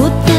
tuntung